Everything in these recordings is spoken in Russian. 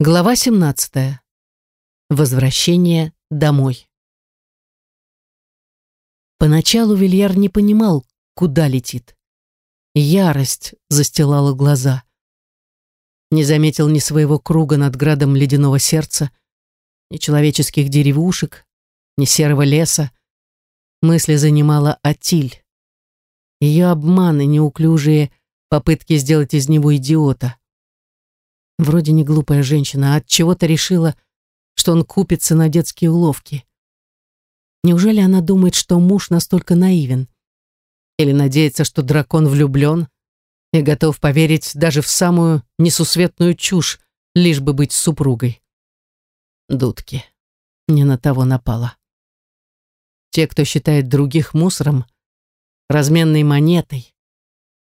Глава 17. Возвращение домой. Поначалу Вильяр не понимал, куда летит. Ярость застилала глаза. Не заметил ни своего круга над градом ледяного сердца, ни человеческих деревушек, ни серого леса. Мысли занимала Атиль. Ее обманы, неуклюжие попытки сделать из него идиота. Вроде не глупая женщина, а от чего-то решила, что он купится на детские уловки. Неужели она думает, что муж настолько наивен? Или надеется, что дракон влюблен и готов поверить даже в самую несусветную чушь, лишь бы быть супругой? Дудки. Не на того напала. Те, кто считает других мусором, разменной монетой,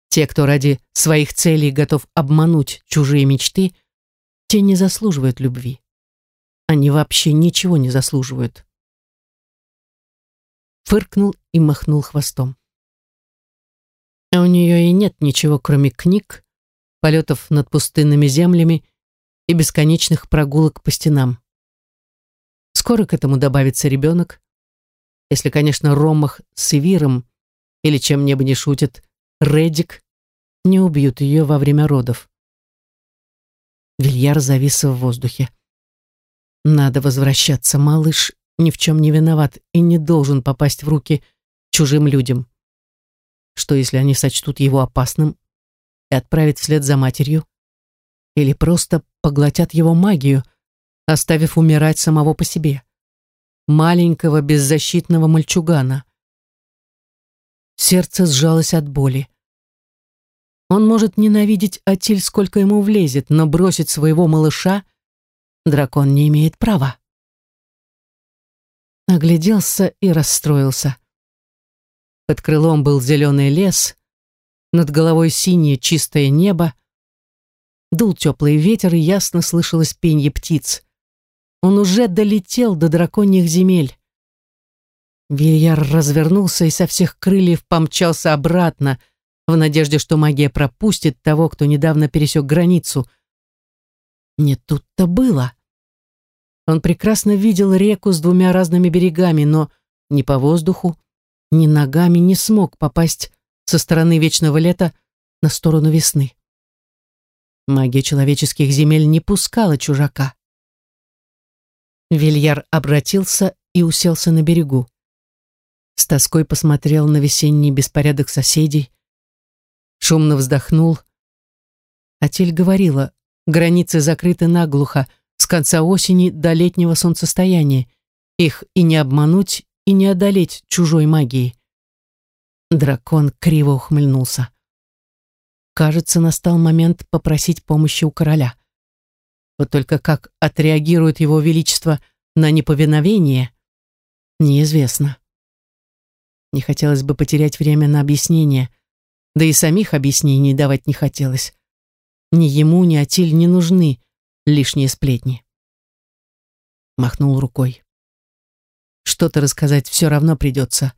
те, кто ради своих целей готов обмануть чужие мечты, те не заслуживают любви. Они вообще ничего не заслуживают. Фыркнул и махнул хвостом. А у нее и нет ничего, кроме книг, полетов над пустынными землями и бесконечных прогулок по стенам. Скоро к этому добавится ребенок, если, конечно, Ромах с Эвиром или чем небо не шутит, Редик не убьют ее во время родов. Вильяр завис в воздухе. Надо возвращаться, малыш ни в чем не виноват и не должен попасть в руки чужим людям. Что, если они сочтут его опасным и отправят вслед за матерью? Или просто поглотят его магию, оставив умирать самого по себе? Маленького беззащитного мальчугана. Сердце сжалось от боли. Он может ненавидеть Атиль, сколько ему влезет, но бросить своего малыша дракон не имеет права. Огляделся и расстроился. Под крылом был зеленый лес, над головой синее чистое небо. Дул теплый ветер, и ясно слышалось пенье птиц. Он уже долетел до драконьих земель. Вильяр развернулся и со всех крыльев помчался обратно, в надежде, что магия пропустит того, кто недавно пересек границу. Не тут-то было. Он прекрасно видел реку с двумя разными берегами, но ни по воздуху, ни ногами не смог попасть со стороны вечного лета на сторону весны. Магия человеческих земель не пускала чужака. Вильяр обратился и уселся на берегу. С тоской посмотрел на весенний беспорядок соседей, шумно вздохнул. Атель говорила, границы закрыты наглухо, с конца осени до летнего солнцестояния. Их и не обмануть, и не одолеть чужой магией. Дракон криво ухмыльнулся. Кажется, настал момент попросить помощи у короля. Вот только как отреагирует его величество на неповиновение, неизвестно. Не хотелось бы потерять время на объяснение да и самих объяснений давать не хотелось. Ни ему, ни Атиль не нужны лишние сплетни. Махнул рукой. Что-то рассказать все равно придется.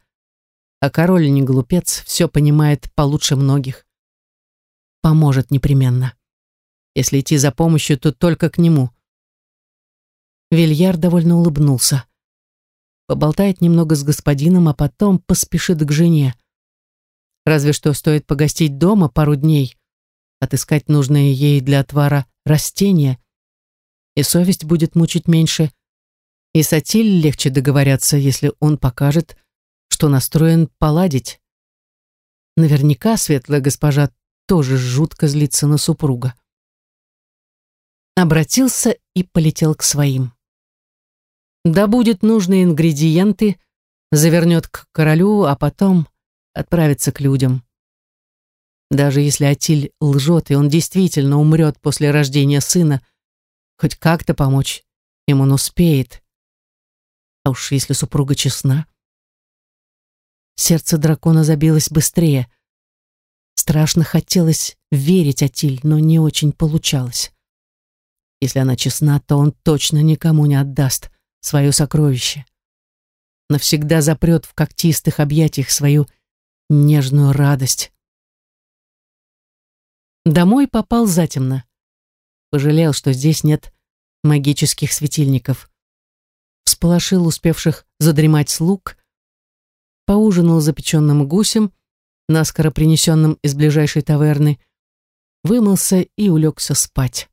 А король не глупец, все понимает получше многих. Поможет непременно. Если идти за помощью, то только к нему. Вильяр довольно улыбнулся. Поболтает немного с господином, а потом поспешит к жене. Разве что стоит погостить дома пару дней, отыскать нужные ей для отвара растения, и совесть будет мучить меньше, и с легче договорятся, если он покажет, что настроен поладить. Наверняка светлая госпожа тоже жутко злится на супруга. Обратился и полетел к своим. Добудет нужные ингредиенты, завернет к королю, а потом отправиться к людям. Даже если Атиль лжет, и он действительно умрет после рождения сына, хоть как-то помочь им он успеет. А уж если супруга честна. Сердце дракона забилось быстрее. Страшно хотелось верить Атиль, но не очень получалось. Если она честна, то он точно никому не отдаст свое сокровище. Навсегда запрет в когтистых объятиях свою нежную радость. Домой попал затемно. Пожалел, что здесь нет магических светильников. Всполошил успевших задремать слуг, поужинал запеченным гусем, наскоро принесенным из ближайшей таверны, вымылся и улегся спать.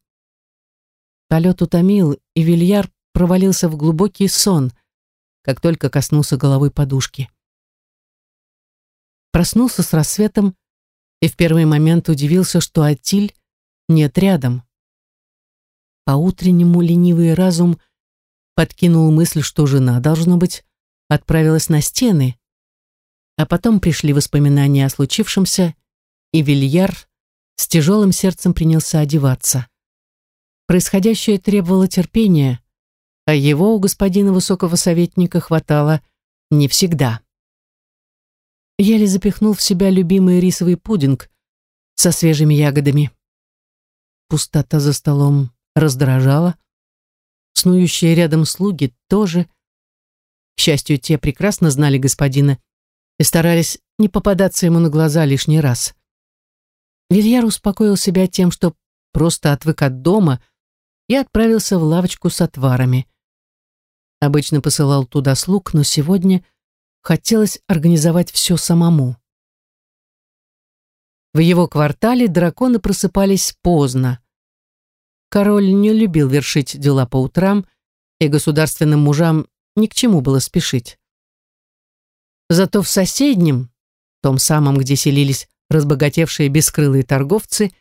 Полет утомил, и Вильяр провалился в глубокий сон, как только коснулся головой подушки. Проснулся с рассветом и в первый момент удивился, что Атиль нет рядом. По-утреннему ленивый разум подкинул мысль, что жена, должно быть, отправилась на стены, а потом пришли воспоминания о случившемся, и Вильяр с тяжелым сердцем принялся одеваться. Происходящее требовало терпения, а его у господина высокого советника хватало не всегда. Еле запихнул в себя любимый рисовый пудинг со свежими ягодами. Пустота за столом раздражала. Снующие рядом слуги тоже. К счастью, те прекрасно знали господина и старались не попадаться ему на глаза лишний раз. Вильяр успокоил себя тем, что просто отвык от дома и отправился в лавочку с отварами. Обычно посылал туда слуг, но сегодня хотелось организовать все самому. В его квартале драконы просыпались поздно. Король не любил вершить дела по утрам, и государственным мужам ни к чему было спешить. Зато в соседнем, том самом, где селились разбогатевшие бескрылые торговцы,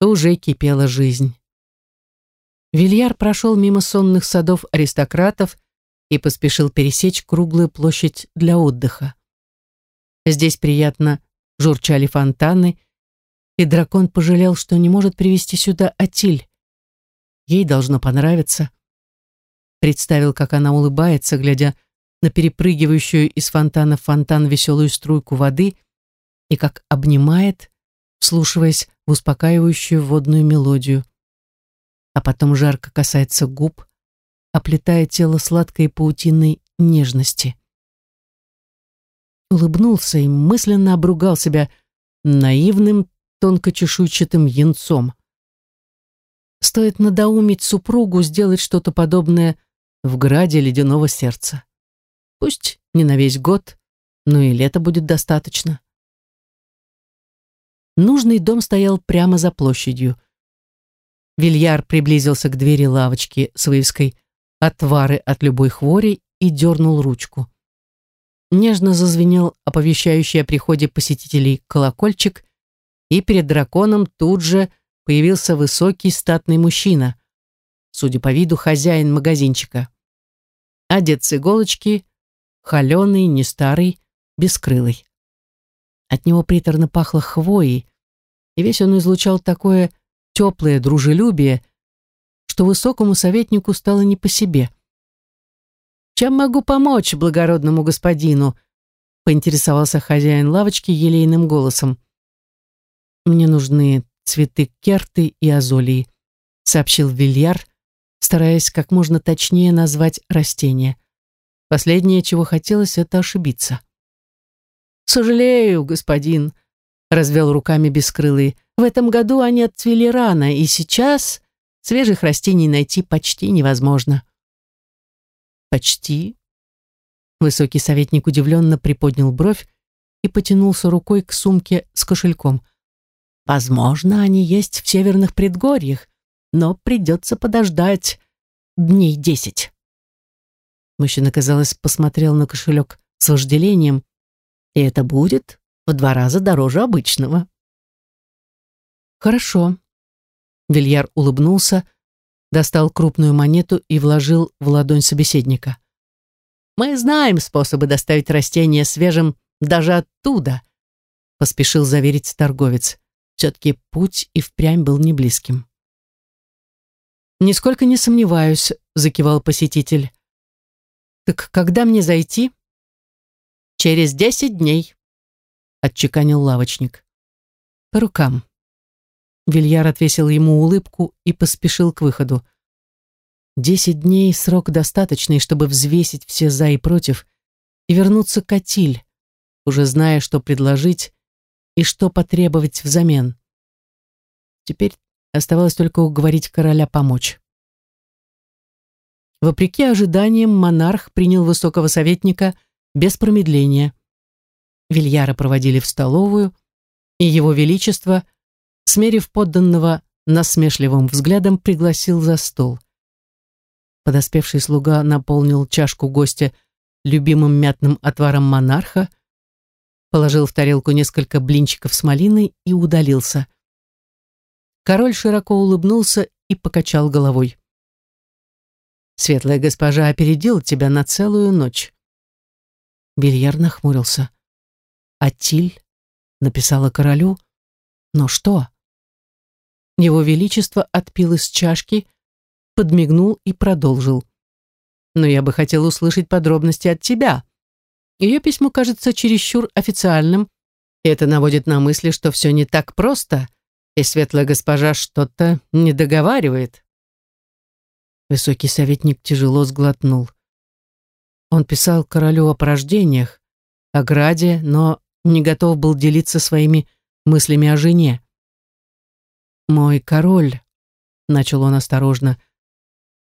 уже кипела жизнь. Вильяр прошел мимо сонных садов аристократов и поспешил пересечь круглую площадь для отдыха. Здесь приятно журчали фонтаны, и дракон пожалел, что не может привести сюда Атиль. Ей должно понравиться. Представил, как она улыбается, глядя на перепрыгивающую из фонтана в фонтан веселую струйку воды и как обнимает, вслушиваясь в успокаивающую водную мелодию. А потом жарко касается губ, оплетая тело сладкой паутиной нежности. Улыбнулся и мысленно обругал себя наивным, тонкочешуйчатым янцом. Стоит надоумить супругу сделать что-то подобное в граде ледяного сердца. Пусть не на весь год, но и лето будет достаточно. Нужный дом стоял прямо за площадью. Вильяр приблизился к двери лавочки с вывеской «Отвары от любой хвори» и дернул ручку. Нежно зазвенел оповещающий о приходе посетителей колокольчик, и перед драконом тут же появился высокий статный мужчина, судя по виду хозяин магазинчика. Одет с иголочки, холеный, не старый, бескрылый. От него приторно пахло хвоей, и весь он излучал такое теплое дружелюбие, что высокому советнику стало не по себе. «Чем могу помочь благородному господину?» поинтересовался хозяин лавочки елейным голосом. «Мне нужны цветы керты и азолии», сообщил Вильяр, стараясь как можно точнее назвать растения. Последнее, чего хотелось, это ошибиться. «Сожалею, господин», — развел руками бескрылый. «В этом году они отцвели рано, и сейчас свежих растений найти почти невозможно». «Почти?» Высокий советник удивленно приподнял бровь и потянулся рукой к сумке с кошельком. «Возможно, они есть в северных предгорьях, но придется подождать дней десять». Мужчина, казалось, посмотрел на кошелек с вожделением, и это будет в два раза дороже обычного. Хорошо. Вильяр улыбнулся, достал крупную монету и вложил в ладонь собеседника. Мы знаем способы доставить растения свежим даже оттуда, поспешил заверить торговец. Все-таки путь и впрямь был не близким. «Нисколько не сомневаюсь», — закивал посетитель. «Так когда мне зайти?» «Через десять дней», — отчеканил лавочник. «По рукам». Вильяр отвесил ему улыбку и поспешил к выходу. Десять дней — срок достаточный, чтобы взвесить все «за» и «против» и вернуться к Атиль, уже зная, что предложить и что потребовать взамен. Теперь оставалось только уговорить короля помочь. Вопреки ожиданиям, монарх принял высокого советника без промедления. Вильяра проводили в столовую, и его величество, смерив подданного насмешливым взглядом, пригласил за стол. Подоспевший слуга наполнил чашку гостя любимым мятным отваром монарха, положил в тарелку несколько блинчиков с малиной и удалился. Король широко улыбнулся и покачал головой. «Светлая госпожа опередила тебя на целую ночь». Бильяр нахмурился. «Атиль написала королю? Но что?» Его Величество отпил из чашки, подмигнул и продолжил. «Но я бы хотел услышать подробности от тебя. Ее письмо кажется чересчур официальным, и это наводит на мысли, что все не так просто, и светлая госпожа что-то не договаривает». Высокий советник тяжело сглотнул. Он писал королю о порождениях, о граде, но не готов был делиться своими мыслями о жене. «Мой король», — начал он осторожно, —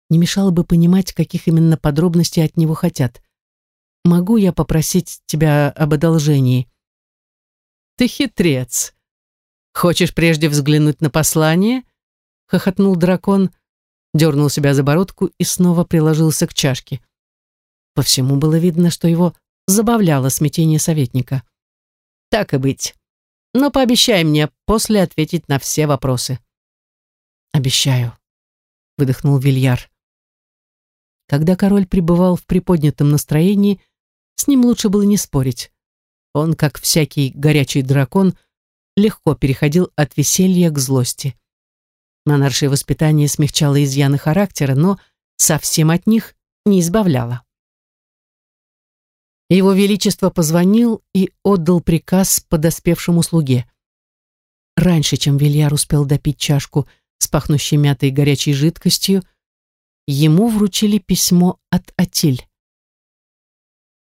не мешало бы понимать, каких именно подробностей от него хотят. Могу я попросить тебя об одолжении? Ты хитрец. Хочешь прежде взглянуть на послание? Хохотнул дракон, дернул себя за бородку и снова приложился к чашке. По всему было видно, что его забавляло смятение советника. Так и быть. Но пообещай мне после ответить на все вопросы. Обещаю, выдохнул Вильяр. Когда король пребывал в приподнятом настроении, с ним лучше было не спорить. Он, как всякий горячий дракон, легко переходил от веселья к злости. Монаршее воспитание смягчало изъяны характера, но совсем от них не избавляло. Его Величество позвонил и отдал приказ подоспевшему слуге. Раньше, чем Вильяр успел допить чашку с пахнущей мятой горячей жидкостью, ему вручили письмо от Атиль.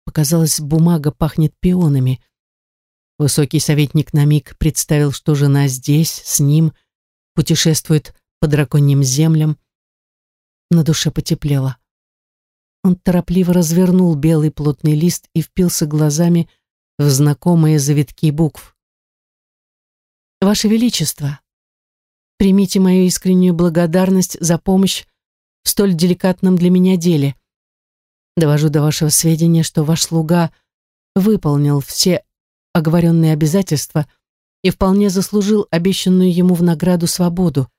Показалось, бумага пахнет пионами. Высокий советник на миг представил, что жена здесь, с ним, путешествует по драконьим землям. На душе потеплело. Он торопливо развернул белый плотный лист и впился глазами в знакомые завитки букв. «Ваше Величество, примите мою искреннюю благодарность за помощь в столь деликатном для меня деле. Довожу до вашего сведения, что ваш слуга выполнил все оговоренные обязательства и вполне заслужил обещанную ему в награду свободу.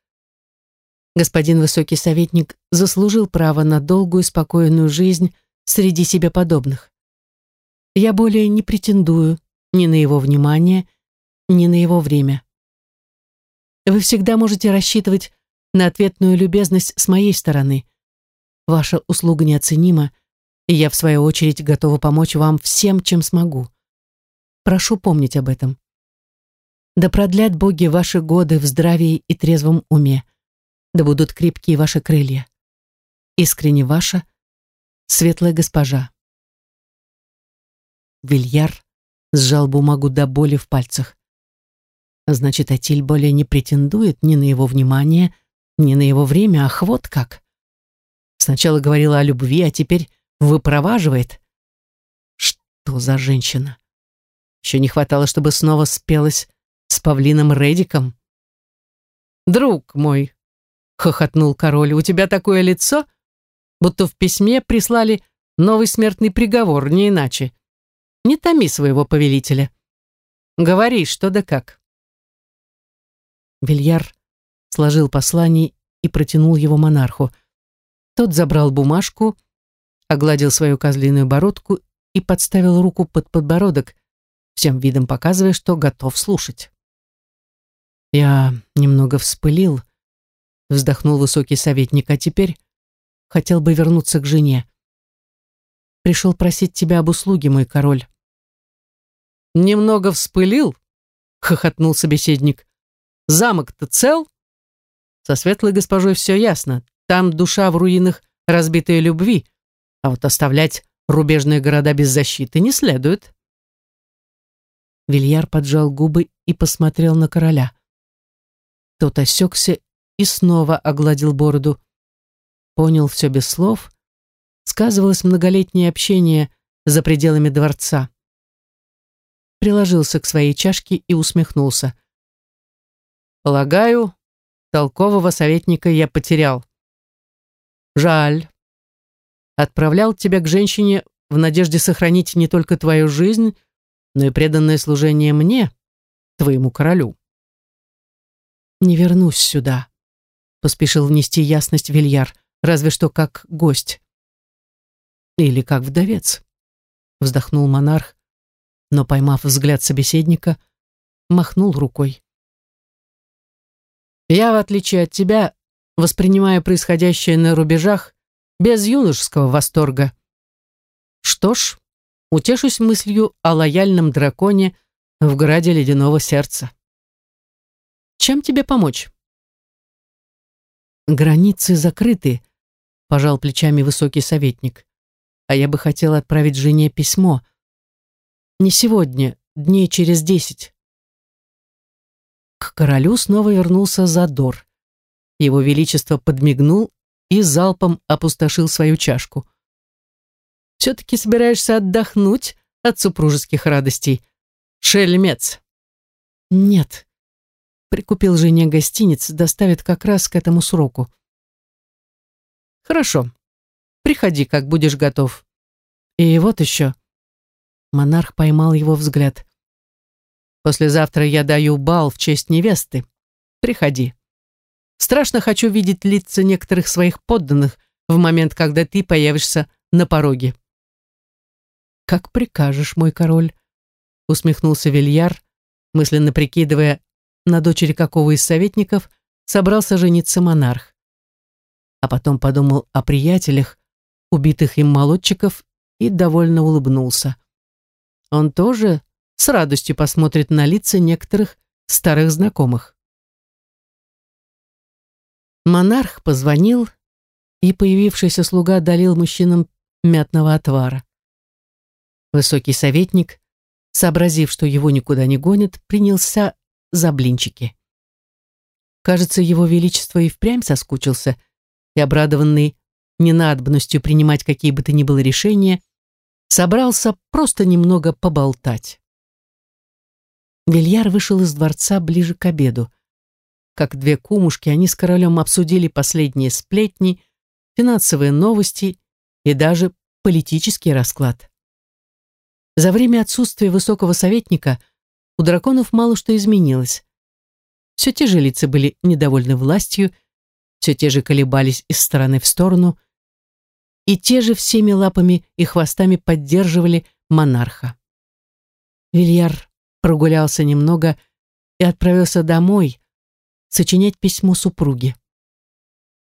Господин высокий советник заслужил право на долгую спокойную жизнь среди себе подобных. Я более не претендую ни на его внимание, ни на его время. Вы всегда можете рассчитывать на ответную любезность с моей стороны. Ваша услуга неоценима, и я, в свою очередь, готова помочь вам всем, чем смогу. Прошу помнить об этом. Да продлят боги ваши годы в здравии и трезвом уме, да будут крепкие ваши крылья. Искренне ваша, светлая госпожа. Вильяр сжал бумагу до боли в пальцах. Значит, Атиль более не претендует ни на его внимание, не на его время, ах, вот как. Сначала говорила о любви, а теперь выпроваживает. Что за женщина? Еще не хватало, чтобы снова спелась с павлином Редиком. «Друг мой», — хохотнул король, — «у тебя такое лицо, будто в письме прислали новый смертный приговор, не иначе. Не томи своего повелителя. Говори, что да как». Вильяр сложил послание и протянул его монарху. Тот забрал бумажку, огладил свою козлиную бородку и подставил руку под подбородок, всем видом показывая, что готов слушать. «Я немного вспылил», — вздохнул высокий советник, «а теперь хотел бы вернуться к жене. Пришел просить тебя об услуге, мой король». «Немного вспылил?» — хохотнул собеседник. «Замок-то цел?» Со светлой госпожой все ясно. Там душа в руинах разбитой любви, а вот оставлять рубежные города без защиты не следует. Вильяр поджал губы и посмотрел на короля. Тот осекся и снова огладил бороду. Понял все без слов, сказывалось многолетнее общение за пределами дворца. Приложился к своей чашке и усмехнулся. «Полагаю, толкового советника я потерял. Жаль. Отправлял тебя к женщине в надежде сохранить не только твою жизнь, но и преданное служение мне, твоему королю. Не вернусь сюда, поспешил внести ясность Вильяр, разве что как гость. Или как вдовец, вздохнул монарх, но, поймав взгляд собеседника, махнул рукой. Я, в отличие от тебя, воспринимаю происходящее на рубежах без юношеского восторга. Что ж, утешусь мыслью о лояльном драконе в граде ледяного сердца. Чем тебе помочь? Границы закрыты, пожал плечами высокий советник. А я бы хотел отправить жене письмо. Не сегодня, дней через десять. К королю снова вернулся задор. Его Величество подмигнул и залпом опустошил свою чашку. «Все-таки собираешься отдохнуть от супружеских радостей. Шельмец!» «Нет», прикупил жене гостиниц, доставит как раз к этому сроку. Хорошо. Приходи, как будешь готов. И вот еще. Монарх поймал его взгляд. Послезавтра я даю бал в честь невесты. Приходи. Страшно хочу видеть лица некоторых своих подданных в момент, когда ты появишься на пороге. «Как прикажешь, мой король», — усмехнулся Вильяр, мысленно прикидывая, на дочери какого из советников собрался жениться монарх. А потом подумал о приятелях, убитых им молодчиков, и довольно улыбнулся. Он тоже с радостью посмотрит на лица некоторых старых знакомых. Монарх позвонил, и появившийся слуга долил мужчинам мятного отвара. Высокий советник, сообразив, что его никуда не гонят, принялся за блинчики. Кажется, его величество и впрямь соскучился, и, обрадованный ненадобностью принимать какие бы то ни было решения, собрался просто немного поболтать. Вильяр вышел из дворца ближе к обеду. Как две кумушки, они с королем обсудили последние сплетни, финансовые новости и даже политический расклад. За время отсутствия высокого советника у драконов мало что изменилось. Все те же лица были недовольны властью, все те же колебались из стороны в сторону, и те же всеми лапами и хвостами поддерживали монарха. Вильяр прогулялся немного и отправился домой, сочинять письмо супруге.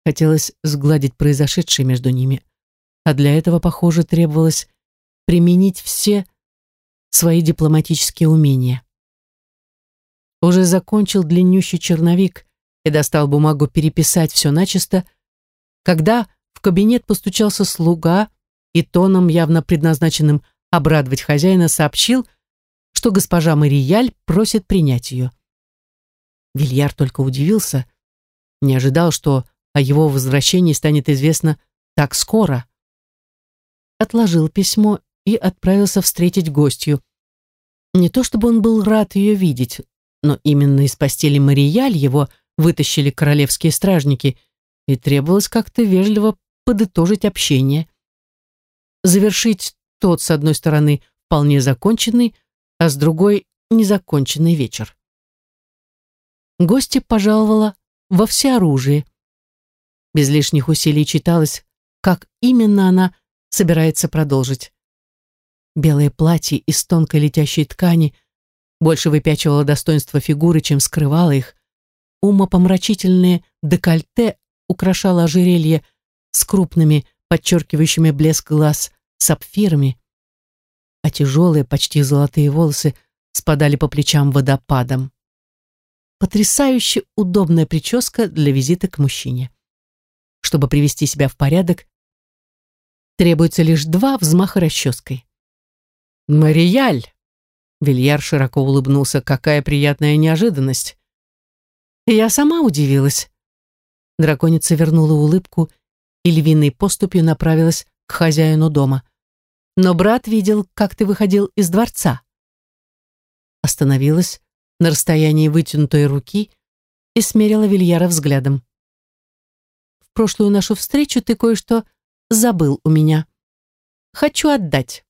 Хотелось сгладить произошедшее между ними, а для этого, похоже, требовалось применить все свои дипломатические умения. Уже закончил длиннющий черновик и достал бумагу переписать все начисто, когда в кабинет постучался слуга и тоном, явно предназначенным обрадовать хозяина, сообщил, что госпожа Марияль просит принять ее. Вильяр только удивился, не ожидал, что о его возвращении станет известно так скоро. Отложил письмо и отправился встретить гостью. Не то чтобы он был рад ее видеть, но именно из постели Марияль его вытащили королевские стражники, и требовалось как-то вежливо подытожить общение. Завершить тот, с одной стороны, вполне законченный, а с другой — незаконченный вечер. Гостья пожаловала во всеоружие. Без лишних усилий читалось, как именно она собирается продолжить. Белое платье из тонкой летящей ткани больше выпячивало достоинство фигуры, чем скрывало их. Умопомрачительные декольте украшало ожерелье с крупными, подчеркивающими блеск глаз, сапфирами, а тяжелые, почти золотые волосы спадали по плечам водопадом. Потрясающе удобная прическа для визита к мужчине. Чтобы привести себя в порядок, требуется лишь два взмаха расческой. «Марияль!» Вильяр широко улыбнулся. «Какая приятная неожиданность!» я сама удивилась. Драконица вернула улыбку и львиной поступью направилась к хозяину дома. Но брат видел, как ты выходил из дворца. Остановилась на расстоянии вытянутой руки и смерила Вильяра взглядом. В прошлую нашу встречу ты кое-что забыл у меня. Хочу отдать.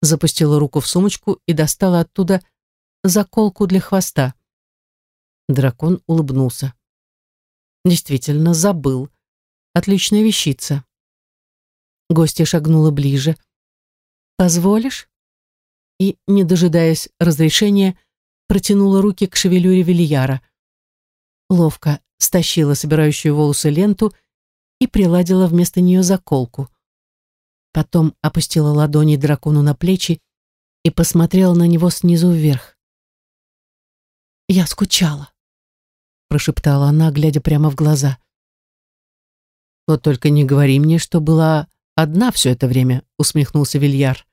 Запустила руку в сумочку и достала оттуда заколку для хвоста. Дракон улыбнулся. Действительно, забыл. Отличная вещица. Гостья шагнула ближе. «Позволишь?» И, не дожидаясь разрешения, протянула руки к шевелюре Вильяра. Ловко стащила собирающую волосы ленту и приладила вместо нее заколку. Потом опустила ладони дракону на плечи и посмотрела на него снизу вверх. «Я скучала», — прошептала она, глядя прямо в глаза. «Вот только не говори мне, что была одна все это время», — усмехнулся Вильяр.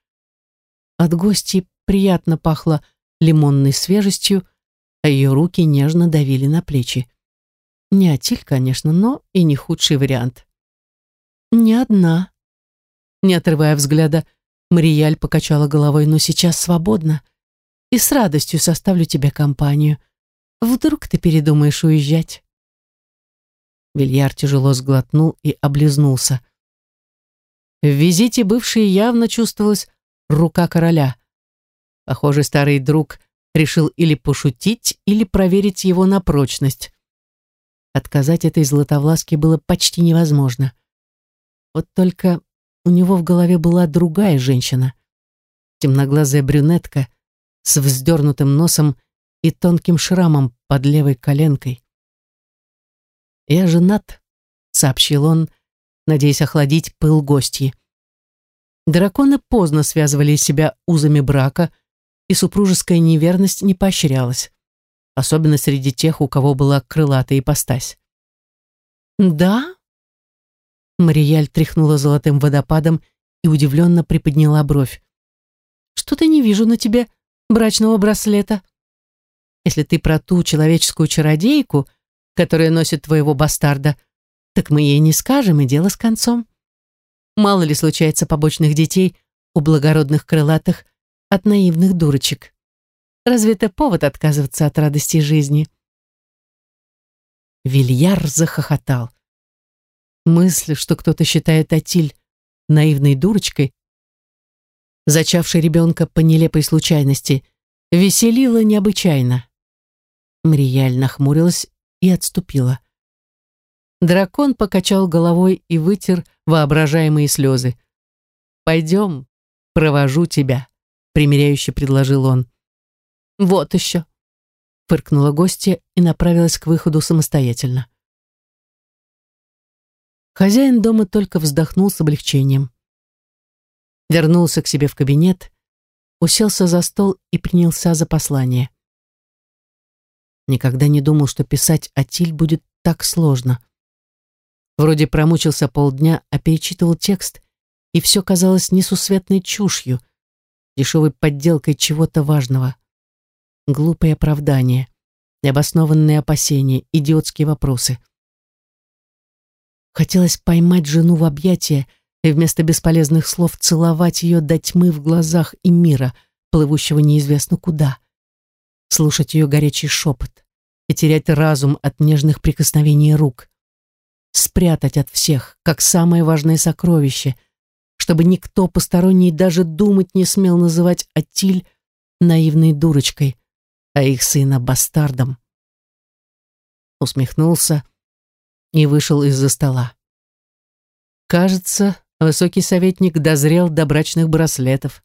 От гости приятно пахло лимонной свежестью, а ее руки нежно давили на плечи. Не отиль, конечно, но и не худший вариант. «Не одна», — не отрывая взгляда, Марияль покачала головой, но сейчас свободна, и с радостью составлю тебе компанию. Вдруг ты передумаешь уезжать?» Вильяр тяжело сглотнул и облизнулся. В визите бывшей явно чувствовалась рука короля. Похоже, старый друг решил или пошутить, или проверить его на прочность. Отказать этой златовласке было почти невозможно. Вот только у него в голове была другая женщина. Темноглазая брюнетка с вздернутым носом и тонким шрамом под левой коленкой. «Я женат», — сообщил он, надеясь охладить пыл гостьи. Драконы поздно связывали себя узами брака, и супружеская неверность не поощрялась, особенно среди тех, у кого была крылатая ипостась. «Да?» Марияль тряхнула золотым водопадом и удивленно приподняла бровь. «Что-то не вижу на тебе брачного браслета. Если ты про ту человеческую чародейку, которая носит твоего бастарда, так мы ей не скажем, и дело с концом. Мало ли случается побочных детей у благородных крылатых от наивных дурочек. Разве это повод отказываться от радости жизни?» Вильяр захохотал. Мысль, что кто-то считает Атиль наивной дурочкой, зачавшей ребенка по нелепой случайности, веселила необычайно. Мрияль нахмурилась и отступила. Дракон покачал головой и вытер воображаемые слезы. «Пойдем, провожу тебя», — примиряюще предложил он. «Вот еще», — фыркнула гостья и направилась к выходу самостоятельно. Хозяин дома только вздохнул с облегчением. Вернулся к себе в кабинет, уселся за стол и принялся за послание. Никогда не думал, что писать Атиль будет так сложно. Вроде промучился полдня, а перечитывал текст, и все казалось несусветной чушью, дешевой подделкой чего-то важного. Глупые оправдания, необоснованные опасения, идиотские вопросы. Хотелось поймать жену в объятия и вместо бесполезных слов целовать ее до тьмы в глазах и мира, плывущего неизвестно куда слушать ее горячий шепот и терять разум от нежных прикосновений рук, спрятать от всех, как самое важное сокровище, чтобы никто посторонний даже думать не смел называть Атиль наивной дурочкой, а их сына бастардом. Усмехнулся и вышел из-за стола. Кажется, высокий советник дозрел до брачных браслетов.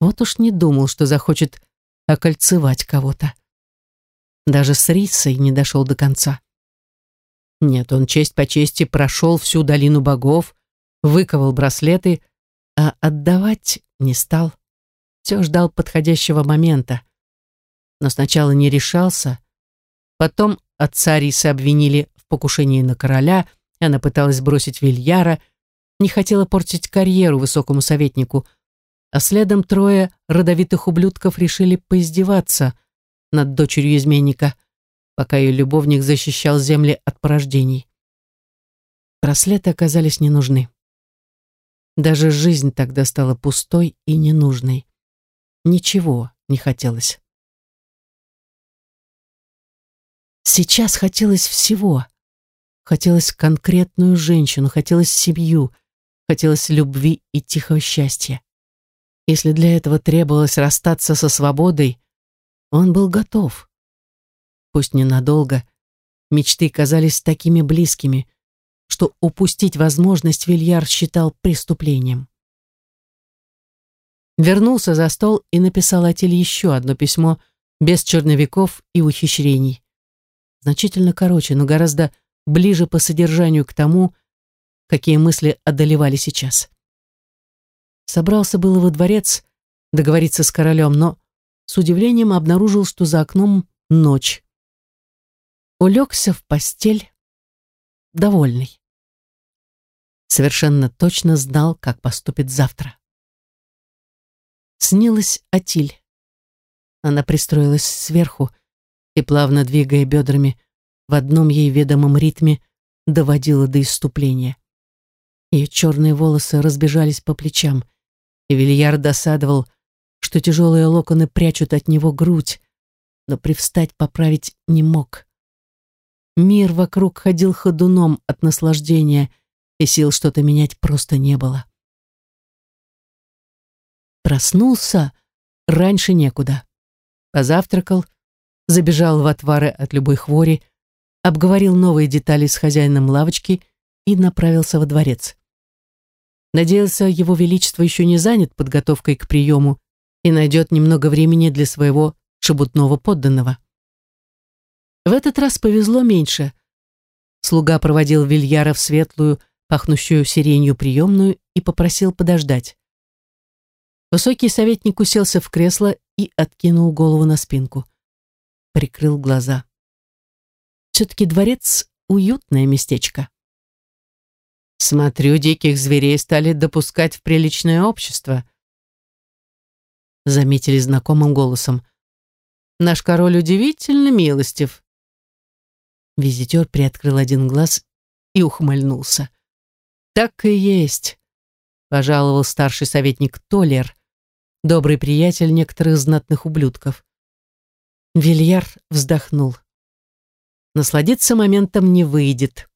Вот уж не думал, что захочет окольцевать кого-то. Даже с Рисой не дошел до конца. Нет, он честь по чести прошел всю долину богов, выковал браслеты, а отдавать не стал. Все ждал подходящего момента. Но сначала не решался, потом отца Рисы обвинили покушении на короля, она пыталась бросить Вильяра, не хотела портить карьеру высокому советнику – а следом трое родовитых ублюдков решили поиздеваться над дочерью изменника, пока ее любовник защищал земли от порождений. Браслеты оказались не нужны. Даже жизнь тогда стала пустой и ненужной. Ничего не хотелось. Сейчас хотелось всего. Хотелось конкретную женщину, хотелось семью, хотелось любви и тихого счастья. Если для этого требовалось расстаться со свободой, он был готов. Пусть ненадолго, мечты казались такими близкими, что упустить возможность Вильяр считал преступлением. Вернулся за стол и написал Атиль еще одно письмо без черновиков и ухищрений. Значительно короче, но гораздо ближе по содержанию к тому, какие мысли одолевали сейчас. Собрался было во дворец договориться с королем, но с удивлением обнаружил, что за окном ночь. Улегся в постель, довольный совершенно точно знал, как поступит завтра. Снилась Атиль. Она пристроилась сверху и, плавно двигая бедрами, в одном ей ведомом ритме доводила до иступления. Ее черные волосы разбежались по плечам, и Вильяр досадовал, что тяжелые локоны прячут от него грудь, но привстать поправить не мог. Мир вокруг ходил ходуном от наслаждения — и сил что-то менять просто не было. Проснулся раньше некуда. Позавтракал, забежал в отвары от любой хвори, обговорил новые детали с хозяином лавочки и направился во дворец. Надеялся, его величество еще не занят подготовкой к приему и найдет немного времени для своего шебутного подданного. В этот раз повезло меньше. Слуга проводил Вильяра в светлую, пахнущую сиренью приемную, и попросил подождать. Высокий советник уселся в кресло и откинул голову на спинку. Прикрыл глаза. Все-таки дворец — уютное местечко. Смотрю, диких зверей стали допускать в приличное общество. Заметили знакомым голосом. Наш король удивительно милостив. Визитер приоткрыл один глаз и ухмыльнулся. «Так и есть», — пожаловал старший советник Толлер, добрый приятель некоторых знатных ублюдков. Вильяр вздохнул. Насладиться моментом не выйдет.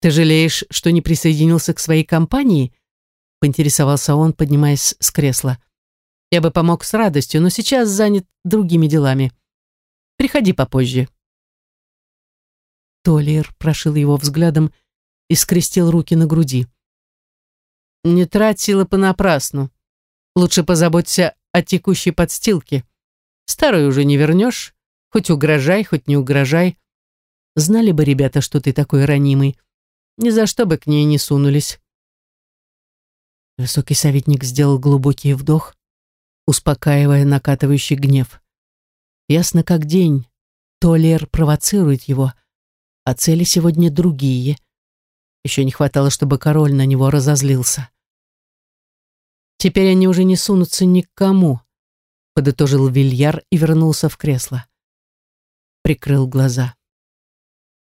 «Ты жалеешь, что не присоединился к своей компании?» — поинтересовался он, поднимаясь с кресла. «Я бы помог с радостью, но сейчас занят другими делами. Приходи попозже». Толлер прошил его взглядом и скрестил руки на груди. «Не трать силы понапрасну. Лучше позаботься о текущей подстилке. Старую уже не вернешь, хоть угрожай, хоть не угрожай. Знали бы ребята, что ты такой ранимый, ни за что бы к ней не сунулись». Высокий советник сделал глубокий вдох, успокаивая накатывающий гнев. Ясно как день, Толер провоцирует его, а цели сегодня другие. Еще не хватало, чтобы король на него разозлился. «Теперь они уже не сунутся ни к кому», — подытожил Вильяр и вернулся в кресло. Прикрыл глаза.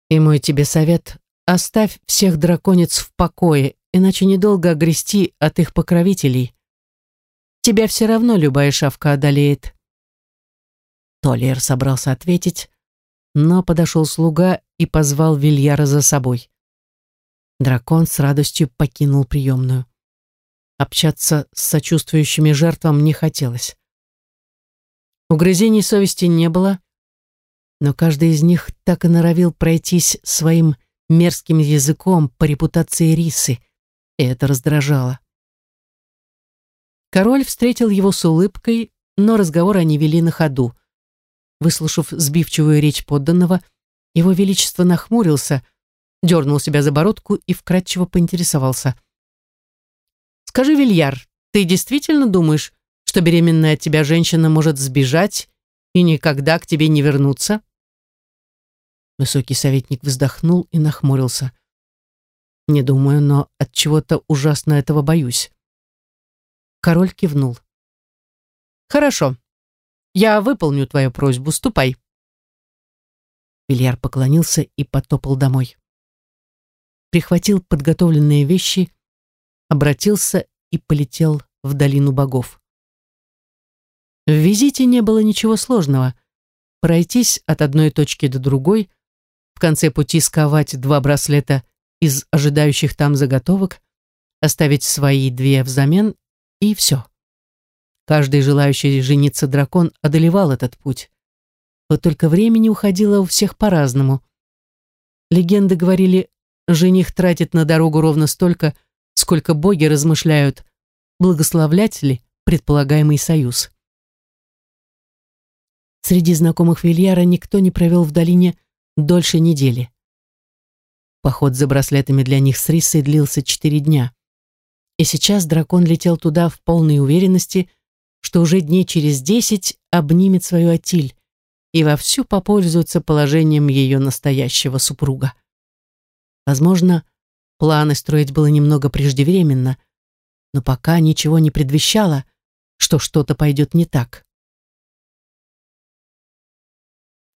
«И мой тебе совет — оставь всех драконец в покое, иначе недолго огрести от их покровителей. Тебя все равно любая шавка одолеет». Толлер собрался ответить, но подошел слуга и позвал Вильяра за собой. Дракон с радостью покинул приемную. Общаться с сочувствующими жертвам не хотелось. Угрызений совести не было, но каждый из них так и норовил пройтись своим мерзким языком по репутации Рисы, и это раздражало. Король встретил его с улыбкой, но разговор они вели на ходу. Выслушав сбивчивую речь подданного, его величество нахмурился, дернул себя за бородку и вкратчиво поинтересовался. «Скажи, Вильяр, ты действительно думаешь, что беременная от тебя женщина может сбежать и никогда к тебе не вернуться?» Высокий советник вздохнул и нахмурился. «Не думаю, но от чего-то ужасно этого боюсь». Король кивнул. «Хорошо. Я выполню твою просьбу. Ступай». Вильяр поклонился и потопал домой прихватил подготовленные вещи, обратился и полетел в долину богов. В визите не было ничего сложного. Пройтись от одной точки до другой, конце пути сковать два браслета из ожидающих там заготовок, оставить свои две взамен и все. Каждый желающий жениться дракон одолевал этот путь. Вот только времени уходило у всех по-разному. Легенды говорили, жених тратит на дорогу ровно столько, сколько боги размышляют, благословлять ли предполагаемый союз. Среди знакомых Вильяра никто не провел в долине дольше недели. Поход за браслетами для них с Риссой длился четыре дня. И сейчас дракон летел туда в полной уверенности, что уже дней через десять обнимет свою Атиль и вовсю попользуется положением ее настоящего супруга. Возможно, планы строить было немного преждевременно, но пока ничего не предвещало, что что-то пойдет не так.